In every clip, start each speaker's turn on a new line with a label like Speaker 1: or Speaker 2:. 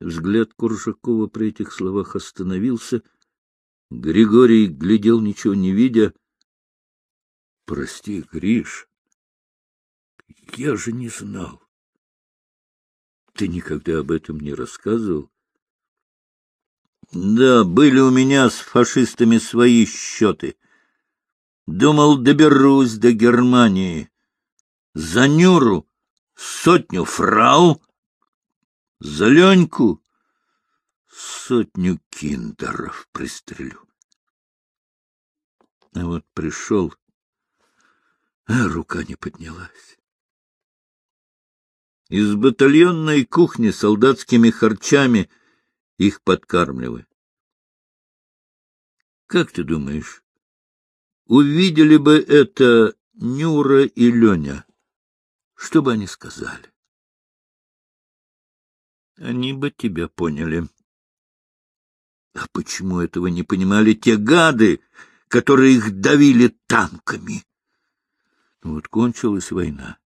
Speaker 1: Взгляд Куржакова при этих словах остановился. Григорий глядел, ничего не видя. — Прости, Гриш, я же не знал. Ты никогда об этом не рассказывал? — Да, были у меня с фашистами свои счеты. Думал, доберусь до Германии. За Нюру сотню фрау, за Леньку сотню киндеров пристрелю. А вот пришел, а рука не поднялась. Из батальонной кухни солдатскими харчами их подкармливай. Как ты думаешь, увидели бы это Нюра и Леня? Что бы они сказали? Они бы тебя поняли. А почему этого не понимали те гады, которые их давили танками? Ну вот кончилась война.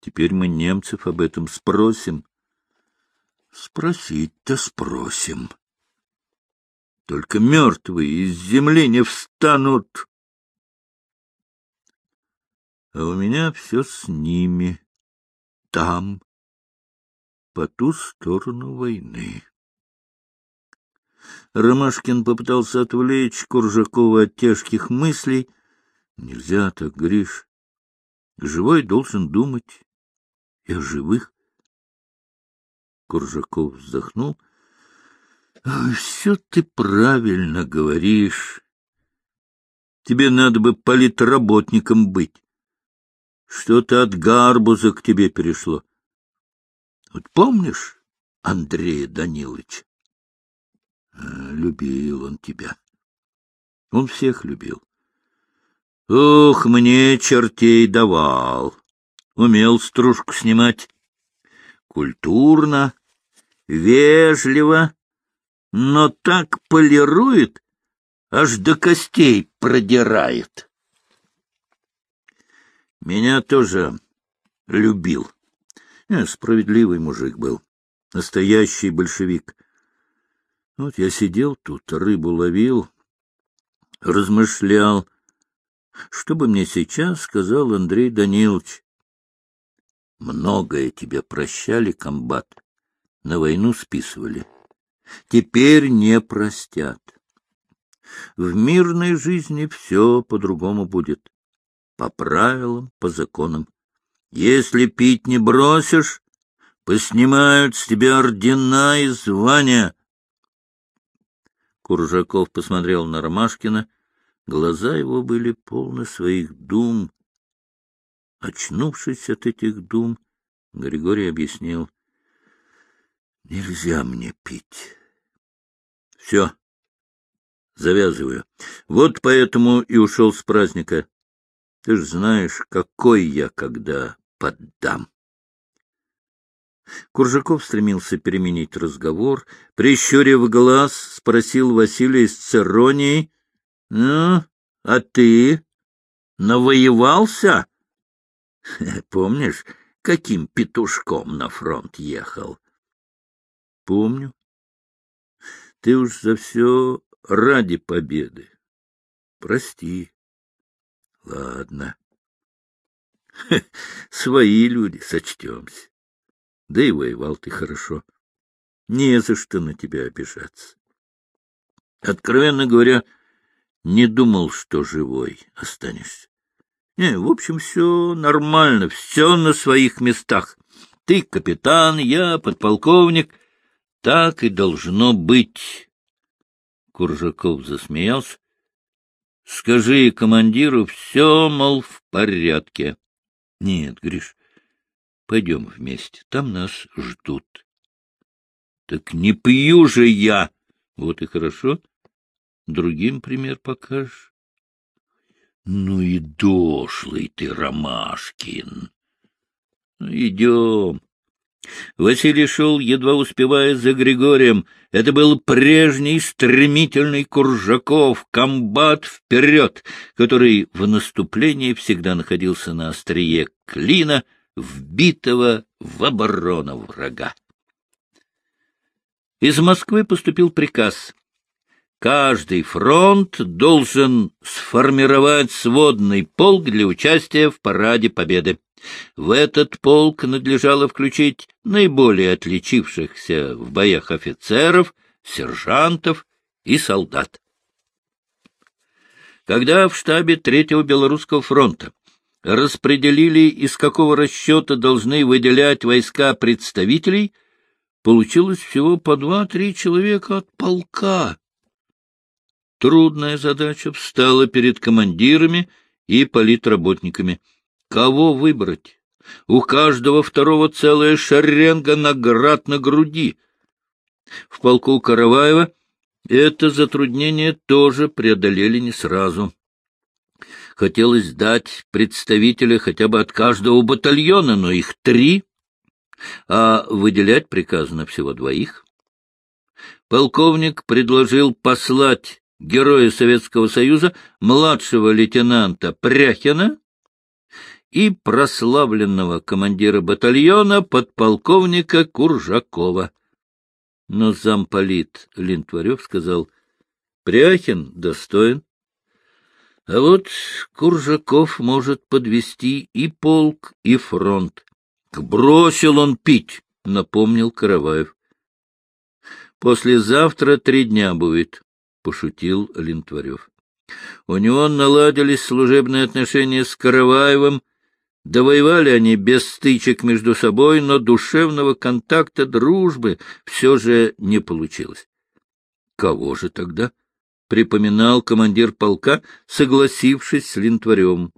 Speaker 1: Теперь мы немцев об этом спросим. Спросить-то спросим. Только мертвые из земли не встанут. А у меня все с ними. Там, по ту сторону войны. Ромашкин попытался отвлечь Куржакова от тяжких мыслей. Нельзя так, Гриш. Живой должен думать и о живых. Куржаков вздохнул. — Все ты правильно говоришь. Тебе надо бы политработником быть. Что-то от гарбуза к тебе перешло. Вот помнишь Андрея Даниловича? Любил он тебя. Он всех любил. Ох, мне чертей давал. Умел стружку снимать. Культурно, вежливо, но так полирует, аж до костей продирает. Меня тоже любил. Я справедливый мужик был, настоящий большевик. Вот я сидел тут, рыбу ловил, размышлял, что бы мне сейчас сказал Андрей Данилович. Многое тебе прощали, комбат, на войну списывали. Теперь не простят. В мирной жизни все по-другому будет. По правилам, по законам. Если пить не бросишь, поснимают с тебя ордена и звания. Куржаков посмотрел на Ромашкина. Глаза его были полны своих дум. Очнувшись от этих дум, Григорий объяснил. — Нельзя мне пить. — Все. Завязываю. Вот поэтому и ушел с праздника. Ты ж знаешь, какой я, когда поддам. Куржаков стремился переменить разговор. Прищурив глаз, спросил Василий с церонией. — Ну, а ты навоевался? — Помнишь, каким петушком на фронт ехал? — Помню. Ты уж за все ради победы. Прости. Ладно. Свои люди, сочтемся. Да и воевал ты хорошо. Не за что на тебя обижаться. Откровенно говоря, не думал, что живой останешься. Не, в общем, все нормально, все на своих местах. Ты капитан, я подполковник. Так и должно быть. Куржаков засмеялся. Скажи командиру, все, мол, в порядке. Нет, Гриш, пойдем вместе, там нас ждут. Так не пью же я. Вот и хорошо. Другим пример покажешь. Ну и дошлый ты, Ромашкин. Ну, идем. Василий шел, едва успевая за Григорием. Это был прежний стремительный Куржаков, комбат вперед, который в наступлении всегда находился на острие клина, вбитого в оборону врага. Из Москвы поступил приказ. Каждый фронт должен сформировать сводный полк для участия в параде Победы. В этот полк надлежало включить наиболее отличившихся в боях офицеров, сержантов и солдат. Когда в штабе Третьего Белорусского фронта распределили, из какого расчета должны выделять войска представителей, получилось всего по два-три человека от полка. Трудная задача встала перед командирами и политработниками. Кого выбрать? У каждого второго целая шеренга наград на груди. В полку Караваева это затруднение тоже преодолели не сразу. Хотелось дать представителя хотя бы от каждого батальона, но их три, а выделять приказано всего двоих. Полковник предложил послать героя Советского Союза, младшего лейтенанта Пряхина и прославленного командира батальона подполковника Куржакова. Но замполит Линтварев сказал, Пряхин достоин. А вот Куржаков может подвести и полк, и фронт. Бросил он пить, напомнил Караваев. Послезавтра три дня будет, пошутил Линтварев. У него наладились служебные отношения с Караваевым, Довоевали они без стычек между собой, но душевного контакта, дружбы все же не получилось. Кого же тогда? — припоминал командир полка, согласившись с Линтварем.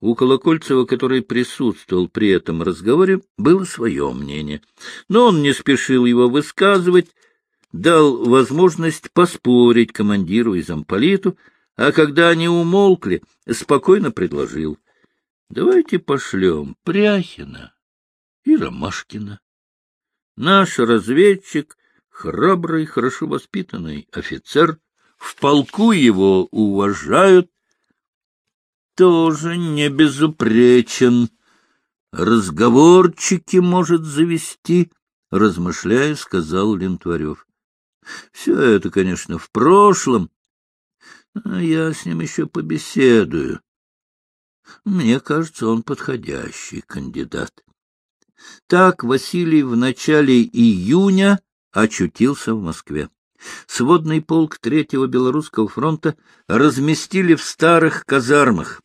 Speaker 1: У Колокольцева, который присутствовал при этом разговоре, было свое мнение, но он не спешил его высказывать, дал возможность поспорить командиру и замполиту, а когда они умолкли, спокойно предложил. Давайте пошлем Пряхина и Ромашкина. Наш разведчик — храбрый, хорошо воспитанный офицер, в полку его уважают, тоже не безупречен, разговорчики может завести, — размышляя, сказал Лентварев. Все это, конечно, в прошлом, а я с ним еще побеседую. Мне кажется, он подходящий кандидат. Так Василий в начале июня очутился в Москве. Сводный полк Третьего Белорусского фронта разместили в старых казармах.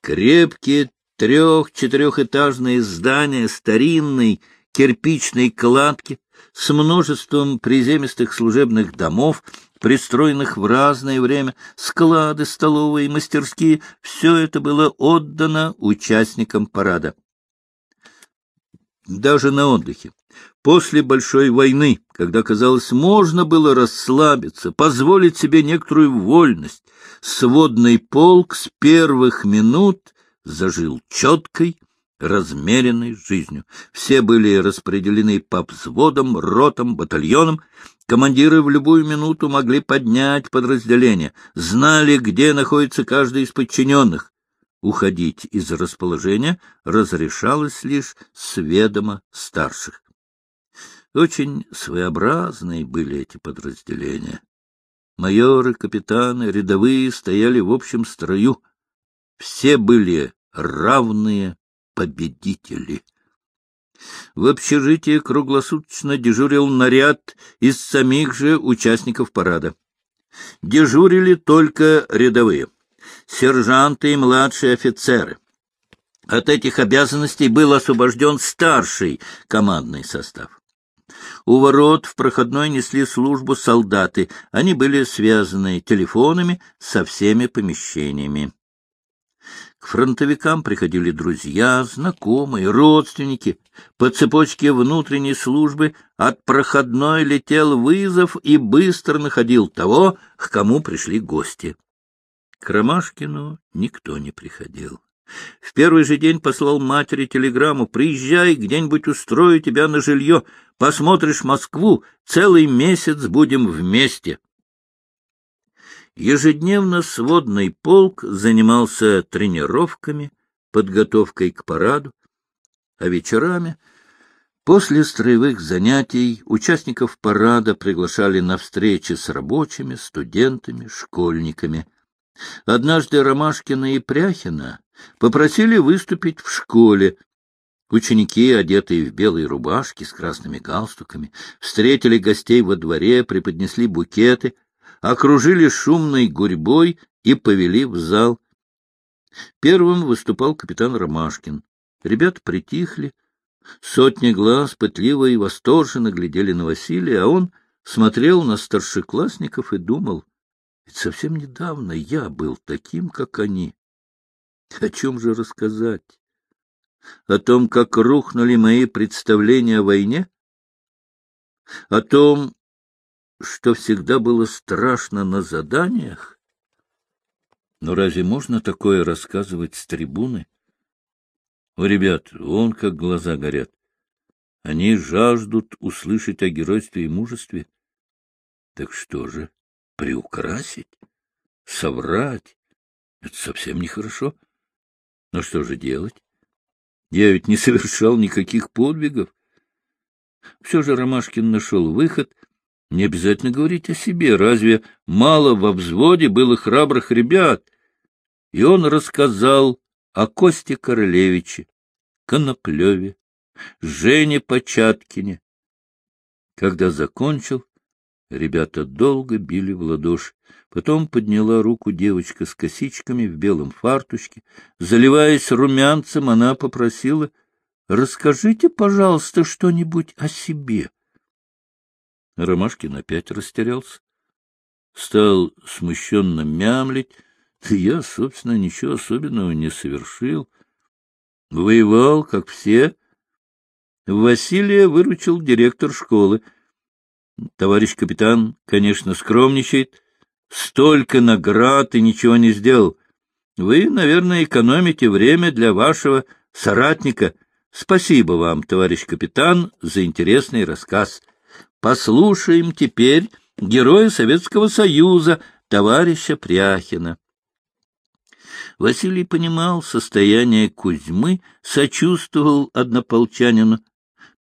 Speaker 1: Крепкие трех-четырехэтажные здания старинной кирпичной кладки с множеством приземистых служебных домов пристроенных в разное время, склады, столовые, мастерские — все это было отдано участникам парада. Даже на отдыхе. После Большой войны, когда, казалось, можно было расслабиться, позволить себе некоторую вольность, сводный полк с первых минут зажил четкой, размеренной жизнью. Все были распределены по взводам, ротам, батальонам. Командиры в любую минуту могли поднять подразделение, знали, где находится каждый из подчиненных. Уходить из расположения разрешалось лишь с ведома старших. Очень своеобразные были эти подразделения. Майоры, капитаны, рядовые стояли в общем строю. Все были равные победители. В общежитии круглосуточно дежурил наряд из самих же участников парада. Дежурили только рядовые, сержанты и младшие офицеры. От этих обязанностей был освобожден старший командный состав. У ворот в проходной несли службу солдаты. Они были связаны телефонами со всеми помещениями. К фронтовикам приходили друзья, знакомые, родственники. По цепочке внутренней службы от проходной летел вызов и быстро находил того, к кому пришли гости. К Ромашкину никто не приходил. В первый же день послал матери телеграмму «Приезжай, где-нибудь устрою тебя на жилье, посмотришь Москву, целый месяц будем вместе». Ежедневно сводный полк занимался тренировками, подготовкой к параду, а вечерами После строевых занятий участников парада приглашали на встречи с рабочими, студентами, школьниками. Однажды Ромашкина и Пряхина попросили выступить в школе. Ученики, одетые в белые рубашки с красными галстуками, встретили гостей во дворе, преподнесли букеты, окружили шумной гурьбой и повели в зал. Первым выступал капитан Ромашкин. Ребята притихли, Сотни глаз пытливо и восторженно глядели на Василия, а он смотрел на старшеклассников и думал, ведь совсем недавно я был таким, как они. О чем же рассказать? О том, как рухнули мои представления о войне? О том, что всегда было страшно на заданиях? Но разве можно такое рассказывать с трибуны? У ребят вон как глаза горят. Они жаждут услышать о геройстве и мужестве. Так что же, приукрасить? Соврать? Это совсем нехорошо. Но что же делать? Я ведь не совершал никаких подвигов. Все же Ромашкин нашел выход. Не обязательно говорить о себе. Разве мало во взводе было храбрых ребят? И он рассказал о Косте Королевиче, Коноплеве, Жене Початкине. Когда закончил, ребята долго били в ладоши. Потом подняла руку девочка с косичками в белом фартучке. Заливаясь румянцем, она попросила, «Расскажите, пожалуйста, что-нибудь о себе». Ромашкин опять растерялся. Стал смущенно мямлить, я, собственно, ничего особенного не совершил. Воевал, как все. Василия выручил директор школы. Товарищ капитан, конечно, скромничает. Столько наград и ничего не сделал. Вы, наверное, экономите время для вашего соратника. Спасибо вам, товарищ капитан, за интересный рассказ. Послушаем теперь героя Советского Союза, товарища Пряхина. Василий понимал состояние Кузьмы, сочувствовал однополчанину.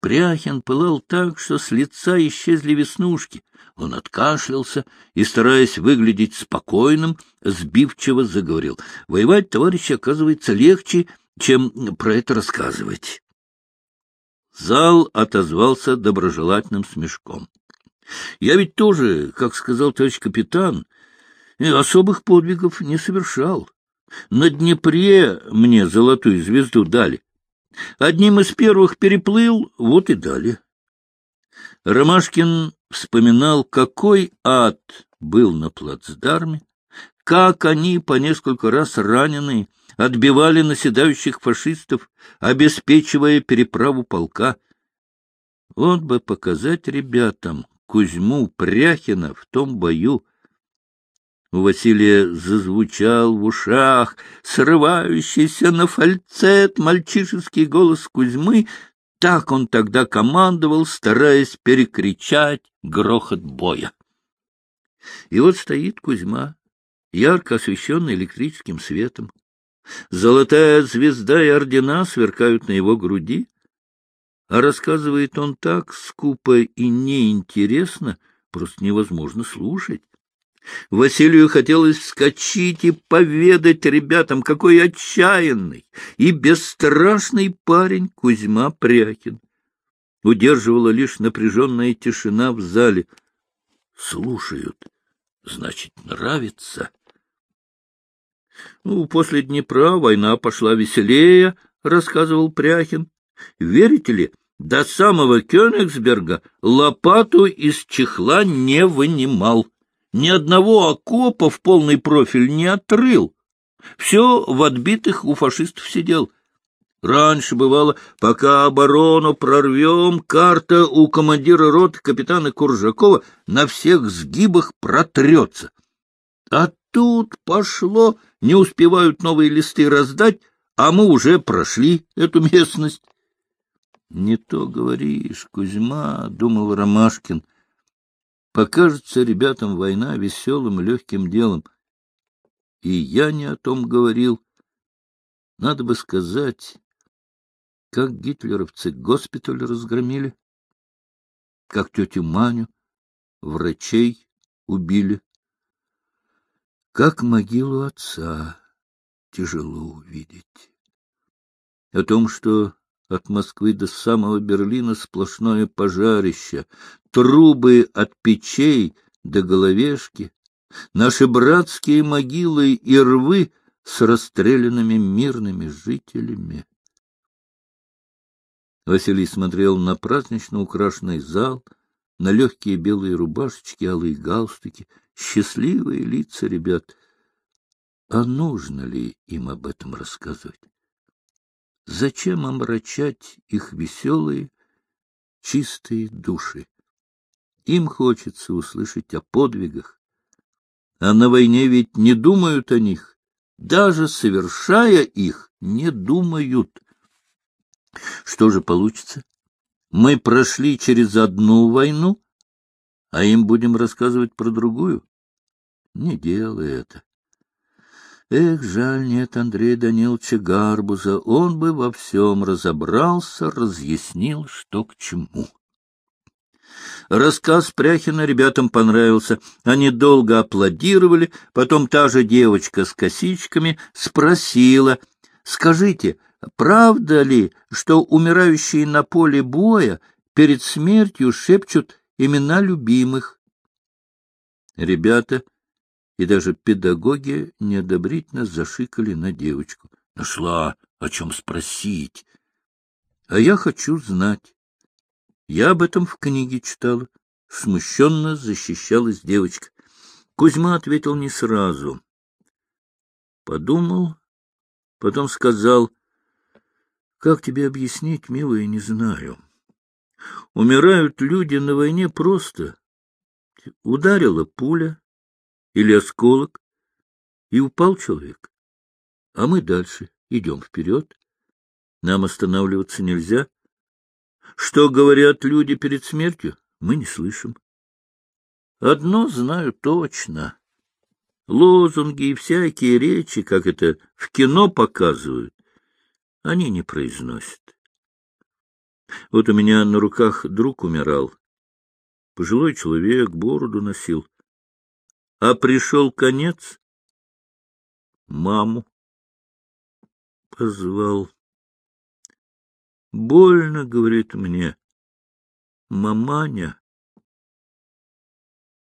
Speaker 1: Пряхин пылал так, что с лица исчезли веснушки. Он откашлялся и, стараясь выглядеть спокойным, сбивчиво заговорил. Воевать, товарищи, оказывается легче, чем про это рассказывать. Зал отозвался доброжелательным смешком. Я ведь тоже, как сказал товарищ капитан, особых подвигов не совершал. На Днепре мне золотую звезду дали. Одним из первых переплыл, вот и дали. Ромашкин вспоминал, какой ад был на плацдарме, как они по несколько раз раненые отбивали наседающих фашистов, обеспечивая переправу полка. Вот бы показать ребятам Кузьму Пряхина в том бою, у Василия зазвучал в ушах срывающийся на фальцет мальчишеский голос Кузьмы. Так он тогда командовал, стараясь перекричать грохот боя. И вот стоит Кузьма, ярко освещенный электрическим светом. Золотая звезда и ордена сверкают на его груди, а рассказывает он так скупо и неинтересно, просто невозможно слушать. Василию хотелось вскочить и поведать ребятам, какой отчаянный и бесстрашный парень Кузьма Прякин. Удерживала лишь напряженная тишина в зале. Слушают, значит, нравится. Ну, после Днепра война пошла веселее, — рассказывал Пряхин. Верите ли, до самого Кёнигсберга лопату из чехла не вынимал ни одного окопа в полный профиль не отрыл. Все в отбитых у фашистов сидел. Раньше бывало, пока оборону прорвем, карта у командира роты капитана Куржакова на всех сгибах протрется. А тут пошло, не успевают новые листы раздать, а мы уже прошли эту местность. — Не то говоришь, Кузьма, — думал Ромашкин, — Покажется ребятам война веселым легким делом. И я не о том говорил. Надо бы сказать, как гитлеровцы госпиталь разгромили, как тетю Маню, врачей убили, как могилу отца тяжело увидеть. О том, что от Москвы до самого Берлина сплошное пожарище, трубы от печей до головешки, наши братские могилы и рвы с расстрелянными мирными жителями. Василий смотрел на празднично украшенный зал, на легкие белые рубашечки, алые галстуки, счастливые лица ребят. А нужно ли им об этом рассказывать? Зачем омрачать их веселые, чистые души? Им хочется услышать о подвигах. А на войне ведь не думают о них. Даже совершая их, не думают. Что же получится? Мы прошли через одну войну, а им будем рассказывать про другую? Не делай это. Эх, жаль, нет Андрея Даниловича Гарбуза, он бы во всем разобрался, разъяснил, что к чему. Рассказ Пряхина ребятам понравился. Они долго аплодировали, потом та же девочка с косичками спросила, «Скажите, правда ли, что умирающие на поле боя перед смертью шепчут имена любимых?» Ребята и даже педагоги неодобрительно зашикали на девочку. Нашла, о чем спросить. А я хочу знать. Я об этом в книге читала. Смущенно защищалась девочка. Кузьма ответил не сразу. Подумал, потом сказал, как тебе объяснить, милая, не знаю. Умирают люди на войне просто. Ударила пуля, или осколок, и упал человек. А мы дальше идем вперед. Нам останавливаться нельзя. Что говорят люди перед смертью, мы не слышим. Одно знаю точно. Лозунги и всякие речи, как это в кино показывают, они не произносят. Вот у меня на руках друг умирал. Пожилой человек, бороду носил. А пришел конец, маму позвал. Больно, говорит мне, маманя.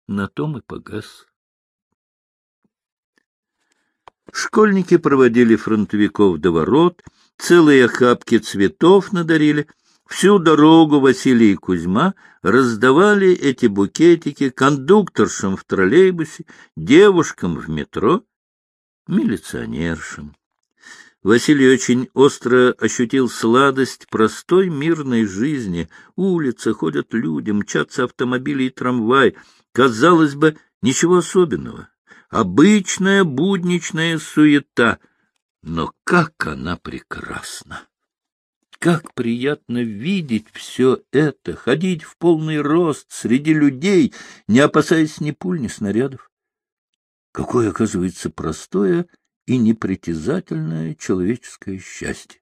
Speaker 1: На том и погас. Школьники проводили фронтовиков до ворот, целые охапки цветов надарили — Всю дорогу Василий и Кузьма раздавали эти букетики кондукторшам в троллейбусе, девушкам в метро, милиционершам. Василий очень остро ощутил сладость простой мирной жизни. Улицы ходят люди, мчатся автомобили и трамвай. Казалось бы, ничего особенного. Обычная будничная суета. Но как она прекрасна! Как приятно видеть все это, ходить в полный рост среди людей, не опасаясь ни пуль, ни снарядов. Какое, оказывается, простое и непритязательное человеческое счастье!